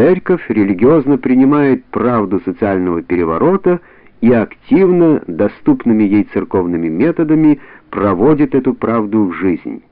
церковь религиозно принимает правду социального переворота и активно, доступными ей церковными методами, проводит эту правду в жизнь.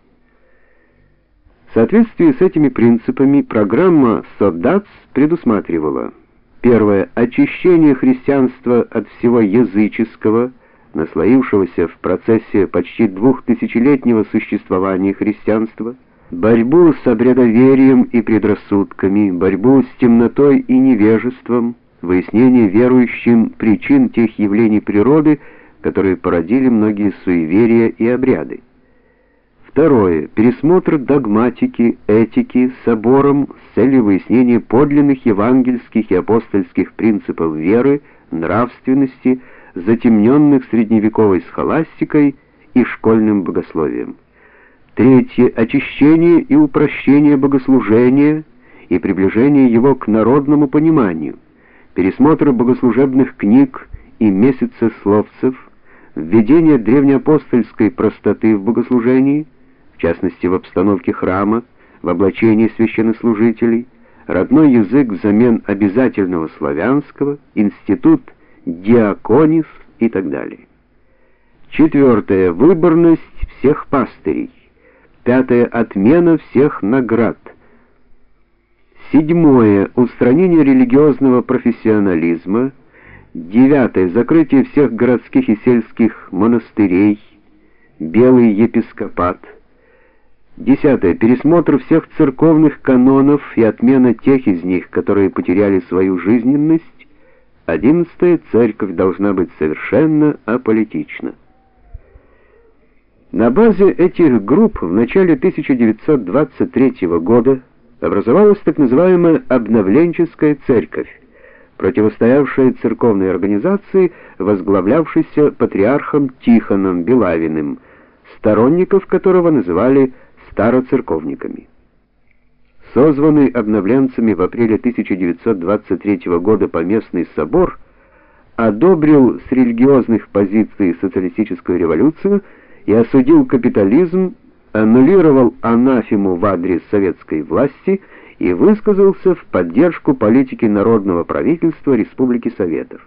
В соответствии с этими принципами программа Соддац предусматривала первое очищение христианства от всего языческого, наслоившегося в процессе почти двухтысячелетнего существования христианства, борьбу с обрядоверием и предрассудками, борьбу с темнотой и невежеством, выяснение верующим причин тех явлений природы, которые породили многие суеверия и обряды. Второе. Пересмотр догматики, этики собором с целью выяснения подлинных евангельских и апостольских принципов веры, нравственности, затемненных средневековой схоластикой и школьным богословием. Третье очищение и упрощение богослужения и приближение его к народному пониманию. Пересмотр богослужебных книг и месяцесловцев, введение древнеапостольской простоты в богослужении, в частности в обстановке храма, в облачении священнослужителей, родной язык взамен обязательного славянского, институт диаконис и так далее. Четвертое выборность всех пастырей. Пятое отмена всех наград. Седьмое устранение религиозного профессионализма. Девятое закрытие всех городских и сельских монастырей. Белый епископат. Десятое пересмотр всех церковных канонов и отмена тех из них, которые потеряли свою жизненность. Одиннадцатое церковь должна быть совершенно аполитична. На базе этих групп в начале 1923 года образовалась так называемая обновленческая церковь, противостоявшая церковной организации, возглавлявшейся патриархом Тихоном Белавиным, сторонников которого называли староцерковниками. Созванный обновленцами в апреле 1923 года поместный собор одобрил с религиозных позиций социалистическую революцию и осудил капитализм, аннулировал анафему в адрес советской власти и высказался в поддержку политики народного правительства Республики Советов.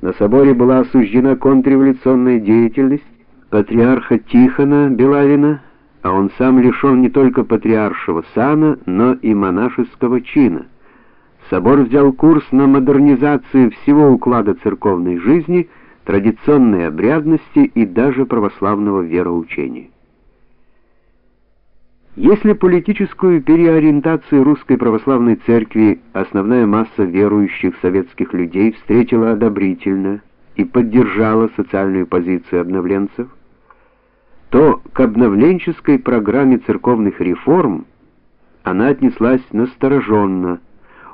На соборе была осуждена контрреволюционная деятельность патриарха Тихона Белавина, а он сам лишен не только патриаршего сана, но и монашеского чина. Собор взял курс на модернизацию всего уклада церковной жизни – традиционной обрядности и даже православного вероучения. Если политическую переориентацию русской православной церкви основная масса верующих советских людей встретила одобрительно и поддержала социальную позицию обновленцев, то к обновленческой программе церковных реформ она отнеслась настороженно,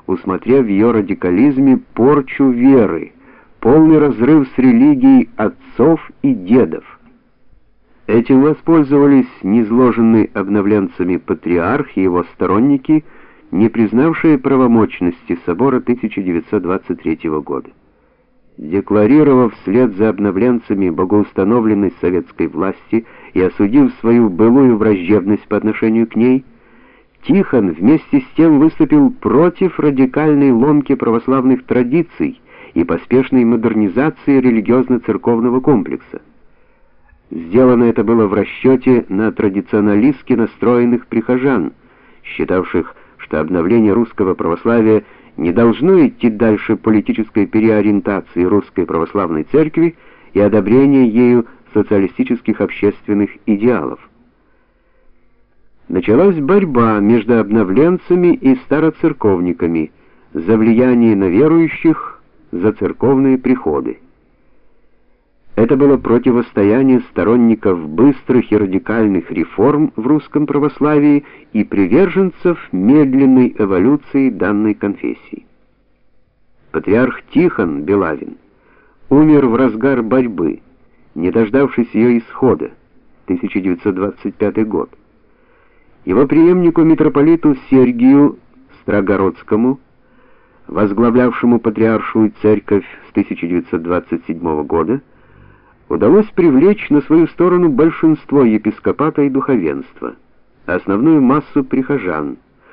усмотрев в ее радикализме порчу веры, полный разрыв с религией отцов и дедов. Этим воспользовались низложенные обновленцами патриарх и его сторонники, не признавшие правомочности собора 1923 года. Декларировав вслед за обновленцами богоустановленность советской власти и осудив свою былую враждебность по отношению к ней, Тихон вместе с тем выступил против радикальной ломки православных традиций и поспешной модернизации религиозно-церковного комплекса. Сделано это было в расчете на традиционалистски настроенных прихожан, считавших, что обновление русского православия не должно идти дальше политической переориентации русской православной церкви и одобрения ею социалистических общественных идеалов. Началась борьба между обновленцами и староцерковниками за влияние на верующих за церковные приходы. Это было противостояние сторонников быстрых и радикальных реформ в русском православии и приверженцев медленной эволюции данной конфессии. Патриарх Тихон Белавин умер в разгар борьбы, не дождавшись ее исхода, 1925 год. Его преемнику митрополиту Сергию Строгородскому возглавлявшему патриаршую церковь с 1927 года, удалось привлечь на свою сторону большинство епископата и духовенства, основную массу прихожан –